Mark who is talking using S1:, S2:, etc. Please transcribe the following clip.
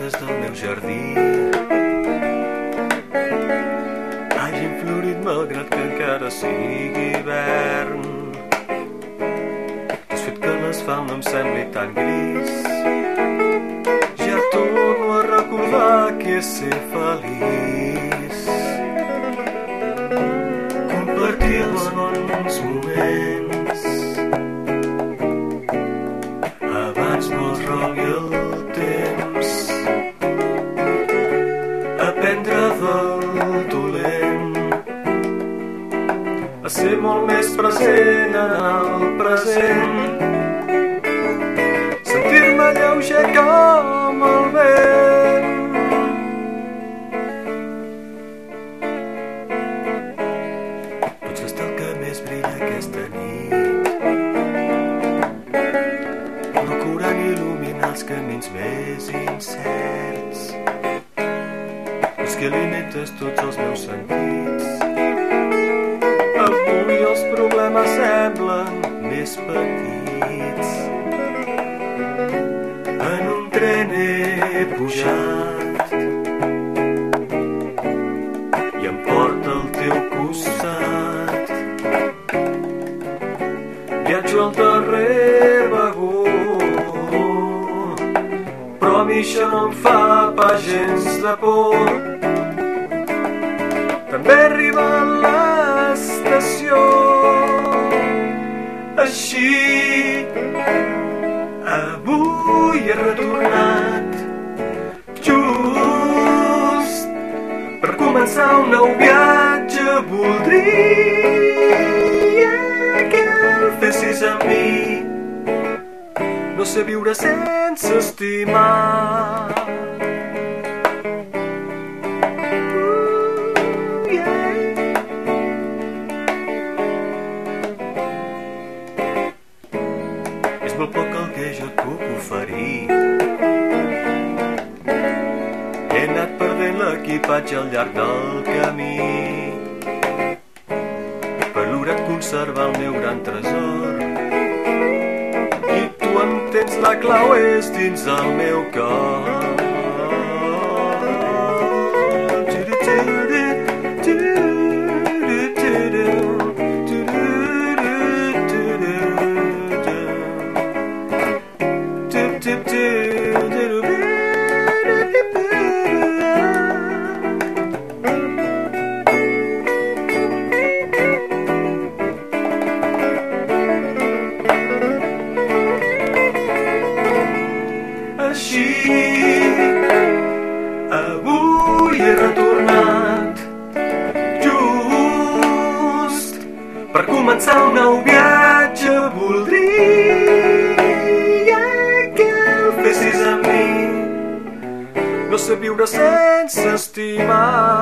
S1: plantes del meu jardí hagin florit malgrat que encara sigui hivern. Has fet que l'asfalt no em sembli tan gris. Ser molt més present en el present. Sentir-me lleuger com el vent. Pots estar el que més brilla aquesta nit. Procurant il·luminar els camins més incerts. Que alimentes tots els meus sentits més petits. En un tren he pujat i em porta al teu costat. Viatjo al darrer vagó però a mi això no em fa pas gens de por. També arriba a començar un nou viatge voldria que el fessis amb mi no sé viure sense estimar. És molt poc el que jo et puc oferir perdent l'equipatge al llarg del camí. Per l'orat conservar el meu gran tresor. I tu entens la clau és dins el meu cor avui he retornat. Just per començar un nou viatge voldria que el fessis amb mi. No sé viure sense estimar